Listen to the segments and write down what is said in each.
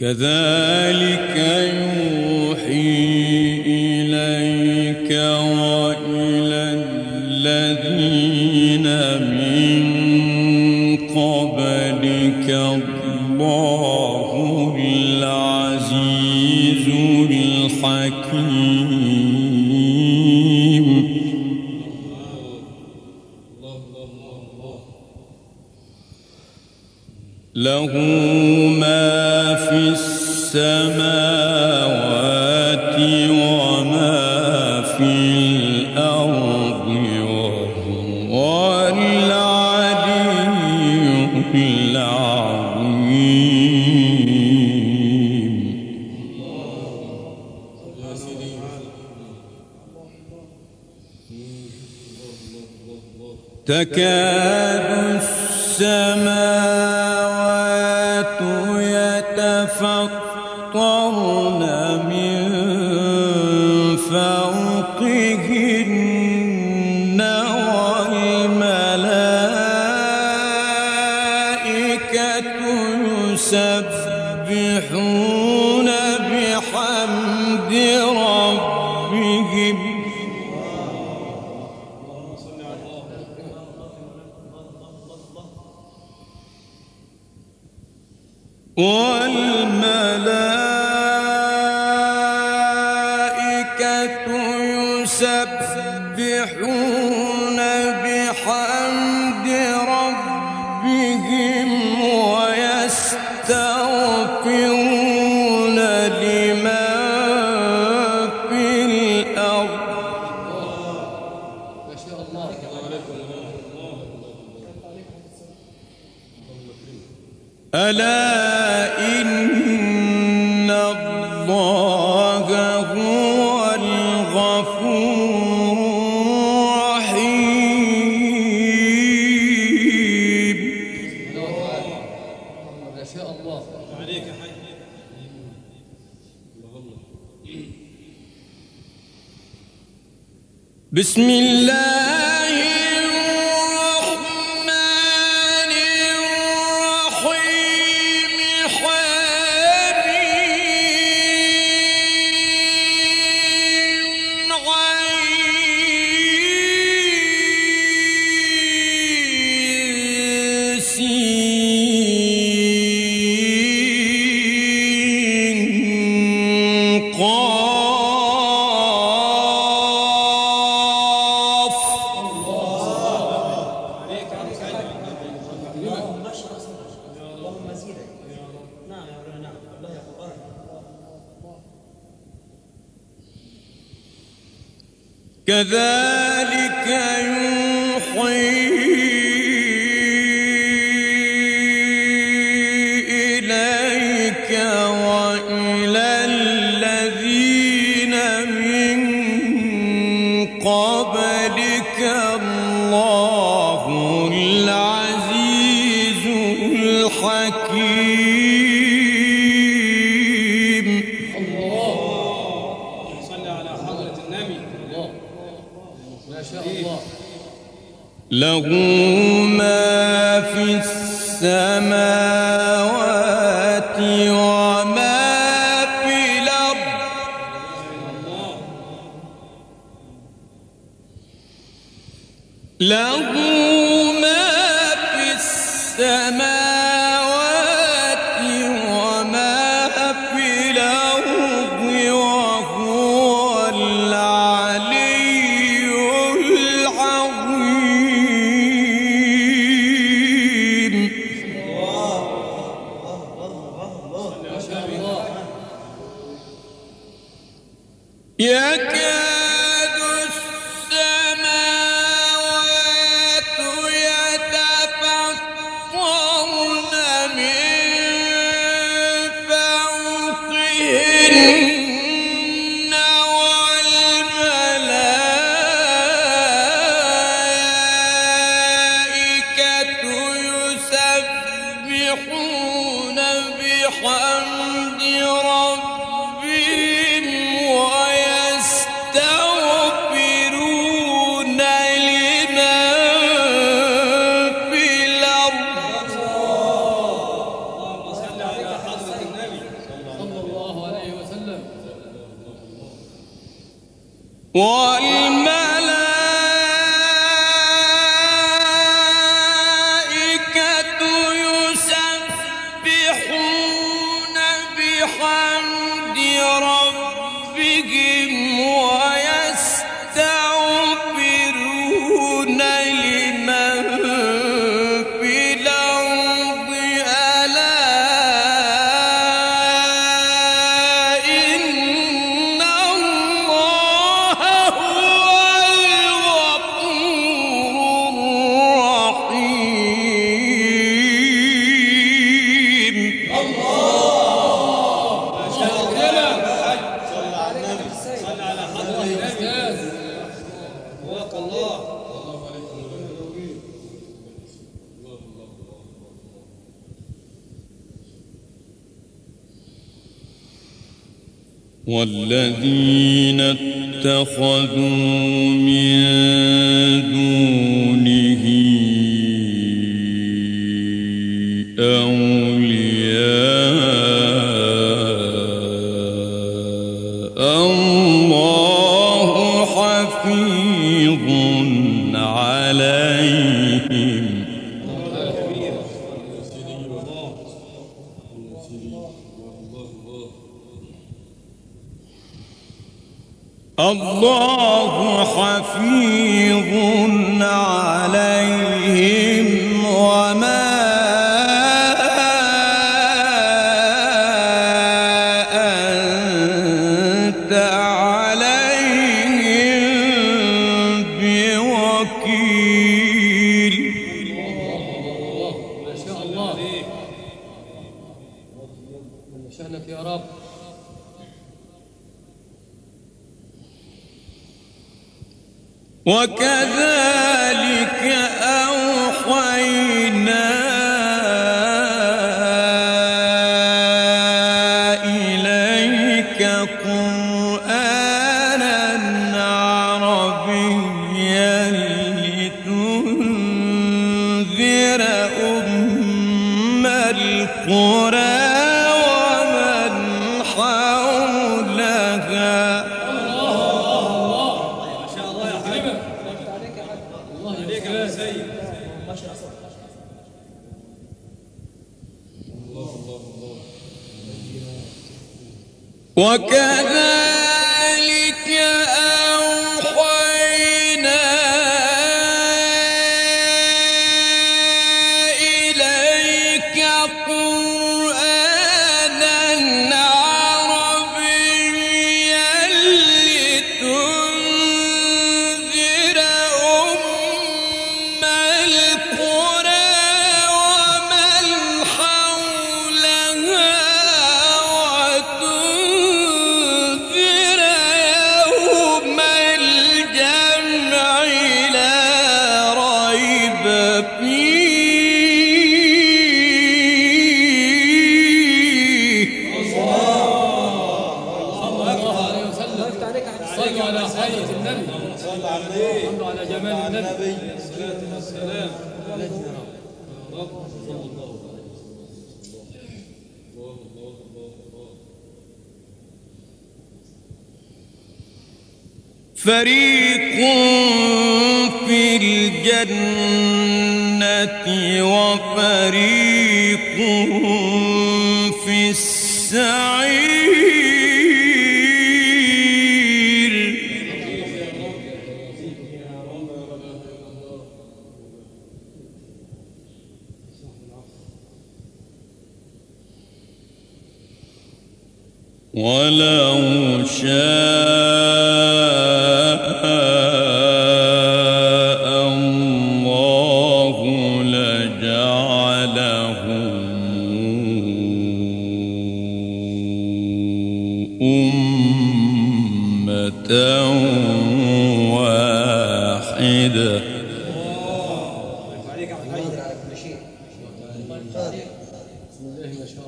كذلك يوحي إليك وإلى الذين من قبلك الله العزيز الحكيم. له تكاد السماوات رب بسم الله له اتخذوا من دونه أولياء. وكذلك وكان فريق في الجنة وفريق في السعير. ولو شاء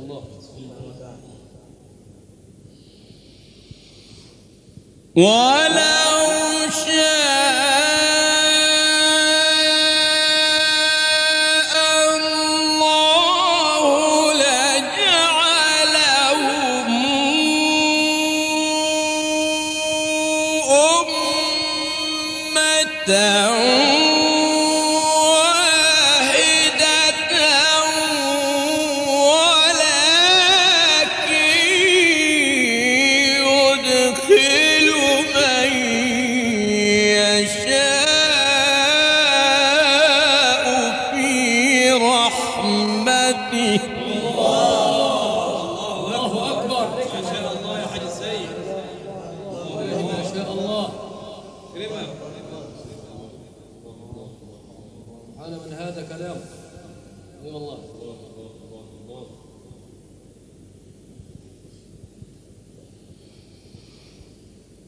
الله ما شاء الله سبحان من هذا كلام. أي والله.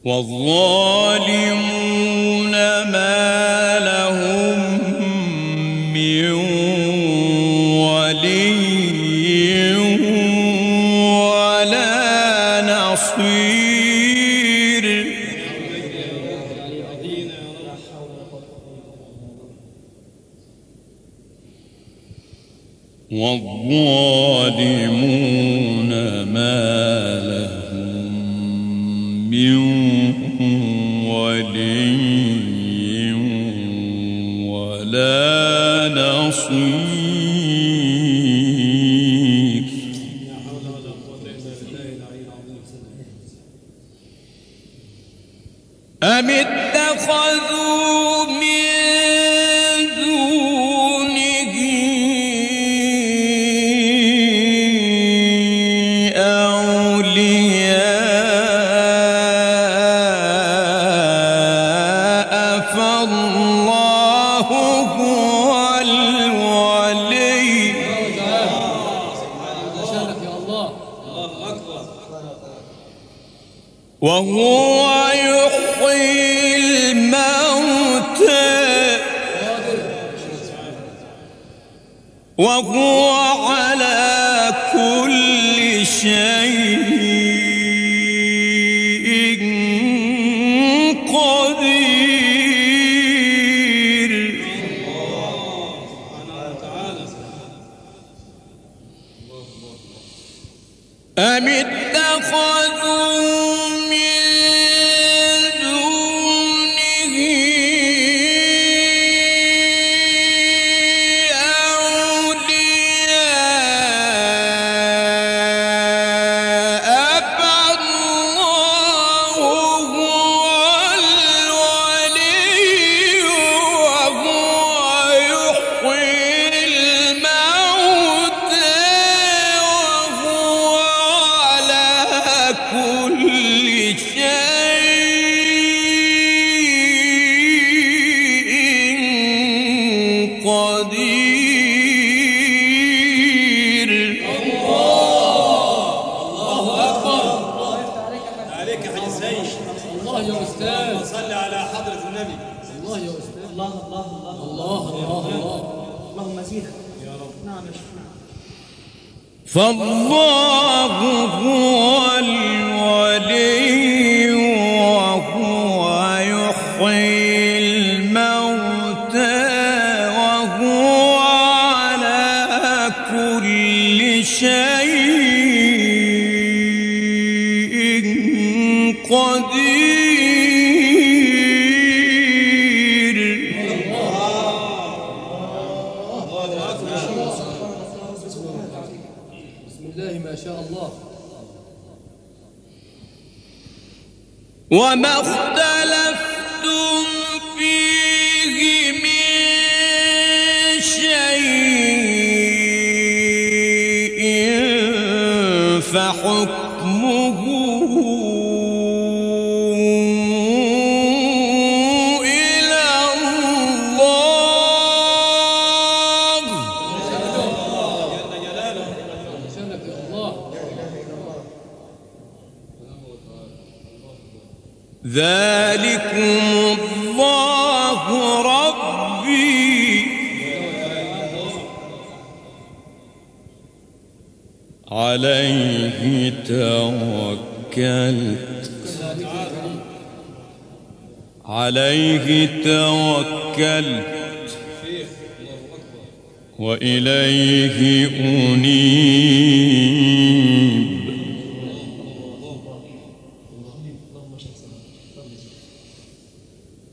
والظالمون أم اتخذوا وهو على كل شيء قدير. أم اتخذوا عليك يا حاج الله يا أستاذ. صل على حضرة النبي. الله يا أستاذ. الله الله الله الله. الله الله اللهم زيدك. يا رب. نعم نعم فالله هو وما اختلفتم فيه من شيء فحكمه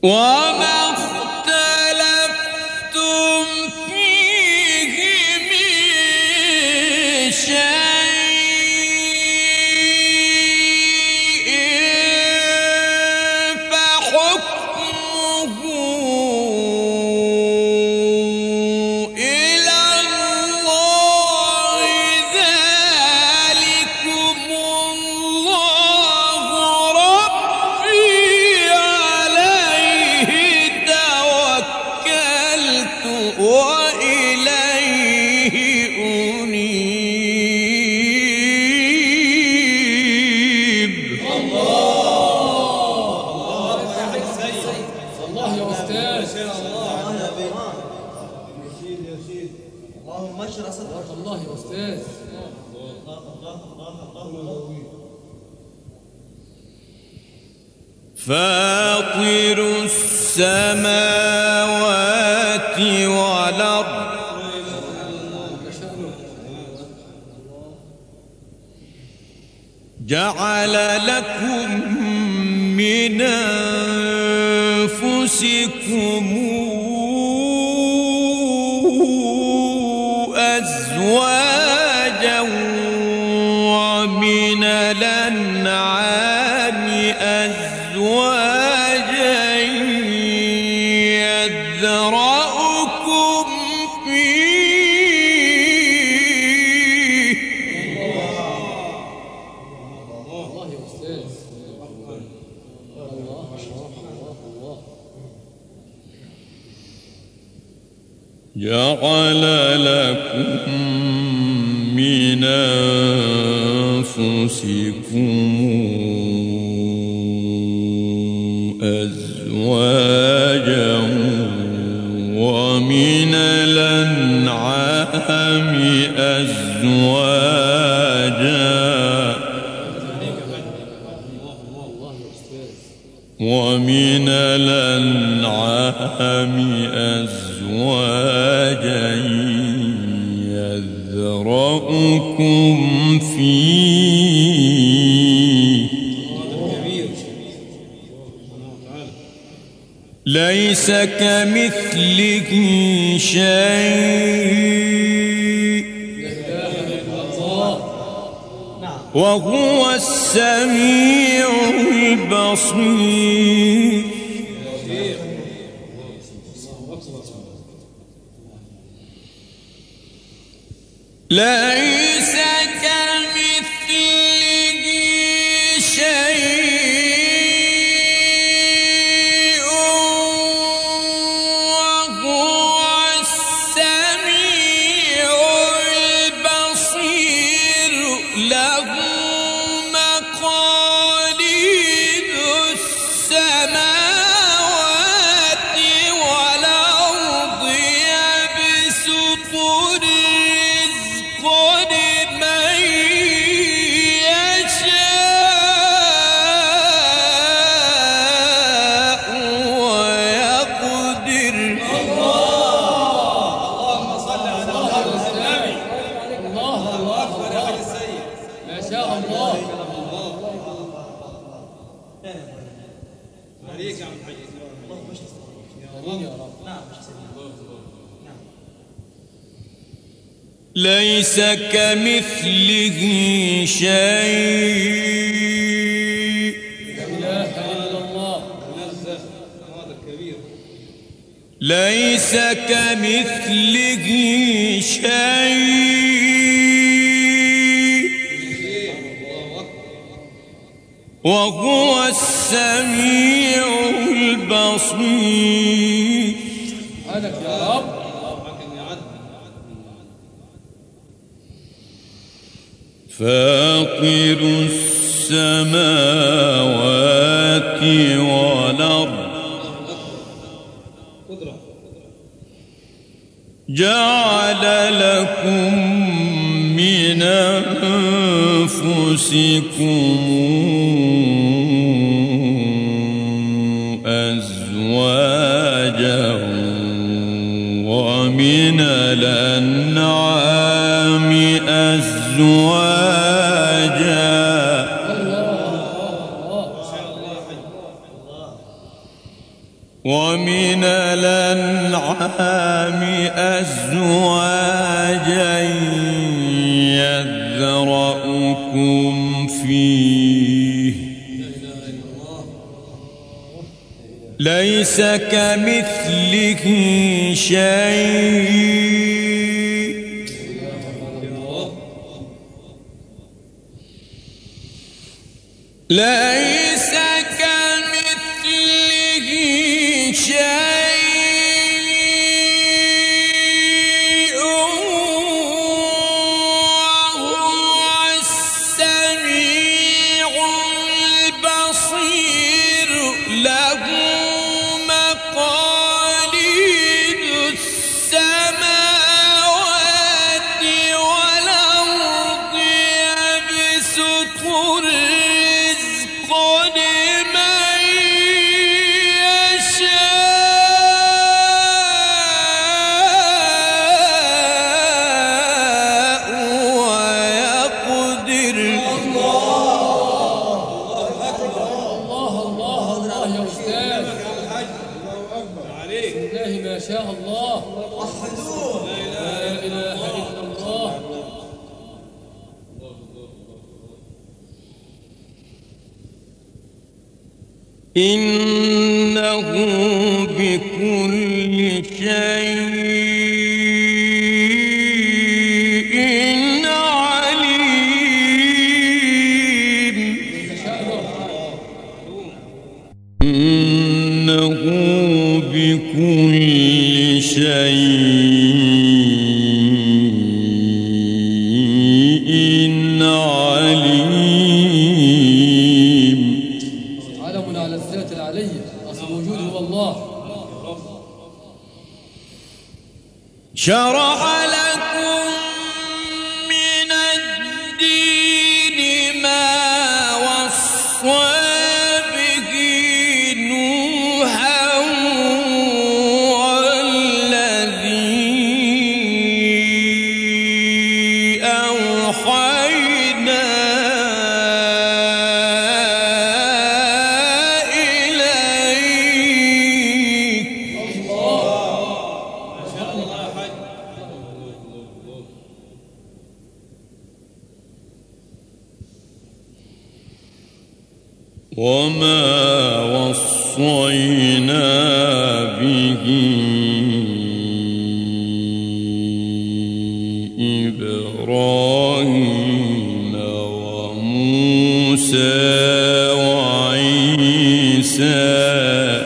وما الله يا أستاذ. فاطر السماوات والأرض. جعل لكم من أنفسكم جعل لكم من أنفسكم أزواجا ومن الأنعام أزواجا ومن الأنعام أزواجا يذرأكم فيه ليس كمثله شيء وهو السميع البصير ليس كمثله ليس كمثله شيء. لا إله إلا الله. منزه هذا الكبير. ليس كمثله شيء. وهو السميع البصير سبحانك يا رب حكم يعد فاطر السماوات والأرض. جعل لكم من أنفسكم أزواجا ومن الأنعام أزواجا ومن الأنعام أزواجا يذرأكم فيه. ليس كمثله شيء. ليس شاء الله. لا إله إلا الله. إنه الله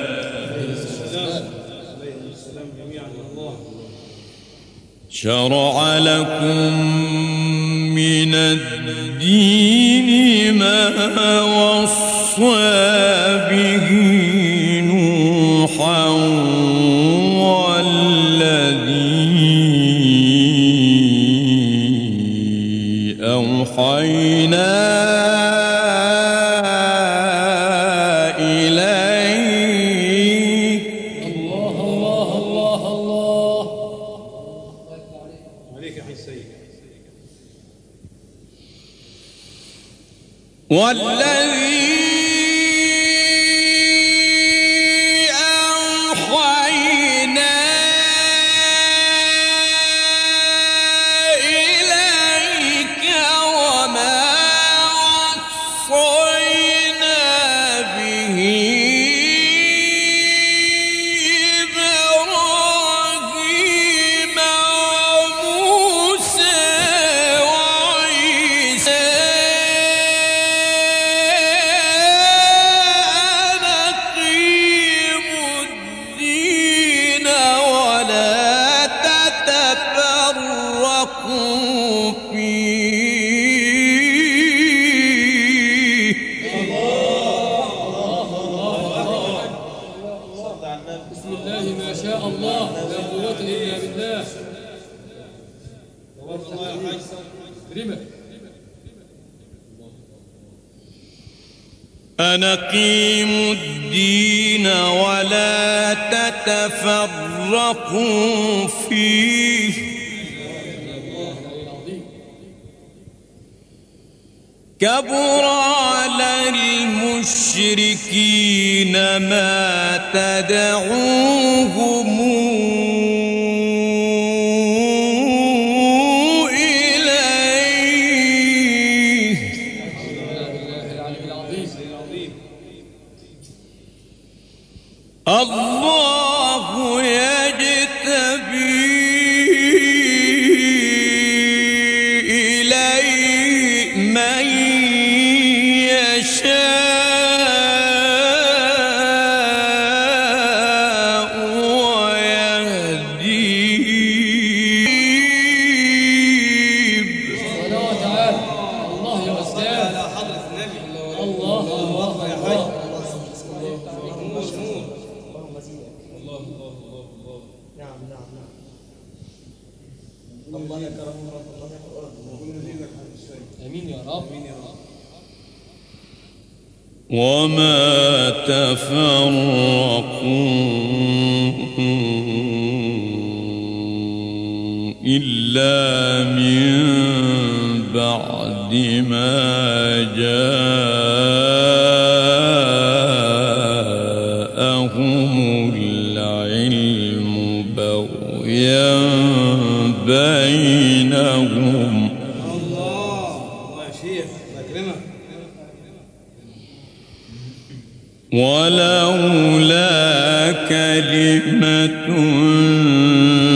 شرع لكم من الدين ما وصى به نوحا والذي أوحينا ولا تتفرقوا فيه. كبر على المشركين ما تدعوهم. الله يجتبي إليه من يشاء ويهدي سبحانه وتعالى الله يا أستاذ. على النبي الله الله يا حاج اللهم زينك الله الله الله الله نعم نعم نعم الله يكرم الله يكرم آمين يا رب. وما تفرقوا إلا من بعد ما جاءهم ولولا كلمة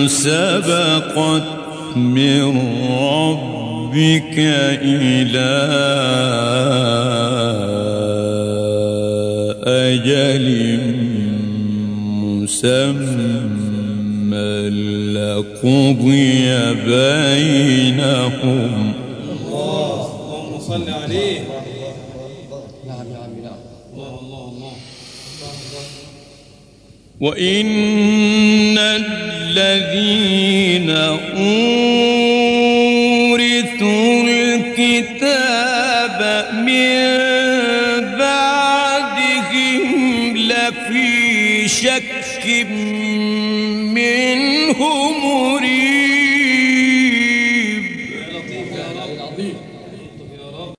سبقت من ربك إلى أجل مسمى لقضي بينهم. اللهم صل عليه نعم يا عمي نعم الله الله الله وإن الذين أورثوا